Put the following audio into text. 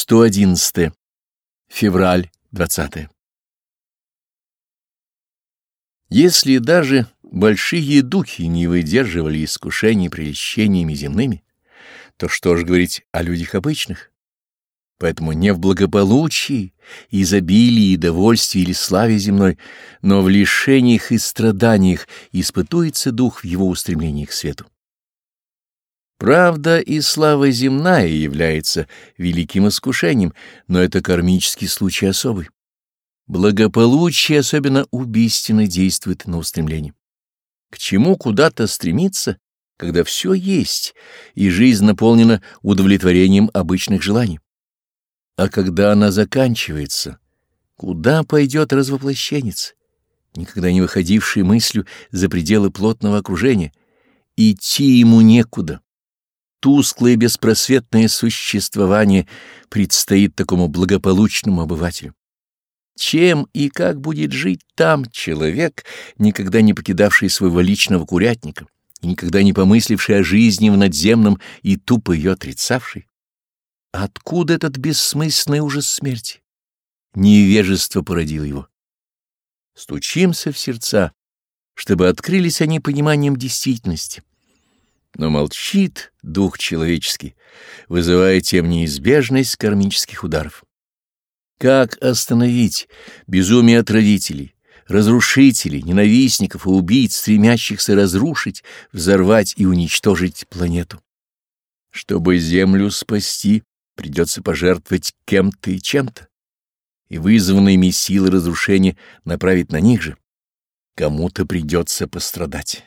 111. Февраль 20. Если даже большие духи не выдерживали искушений прельщениями земными, то что ж говорить о людях обычных? Поэтому не в благополучии, изобилии, довольстве или славе земной, но в лишениях и страданиях испытуется дух в его устремлении к свету. Правда и слава земная является великим искушением, но это кармический случай особый. Благополучие особенно убийственно действует на устремление. К чему куда-то стремиться, когда все есть, и жизнь наполнена удовлетворением обычных желаний? А когда она заканчивается, куда пойдет развоплощенец, никогда не выходивший мыслью за пределы плотного окружения? Идти ему некуда тусклое беспросветное существование предстоит такому благополучному обывателю. Чем и как будет жить там человек, никогда не покидавший своего личного курятника и никогда не помысливший о жизни в надземном и тупо ее отрицавший? Откуда этот бессмысленный ужас смерти? Невежество породило его. Стучимся в сердца, чтобы открылись они пониманием действительности но молчит дух человеческий, вызывая тем неизбежность кармических ударов. Как остановить безумие отравителей, разрушителей, ненавистников и убийц, стремящихся разрушить, взорвать и уничтожить планету? Чтобы Землю спасти, придется пожертвовать кем-то и чем-то, и вызванные ими силы разрушения направить на них же. Кому-то придется пострадать.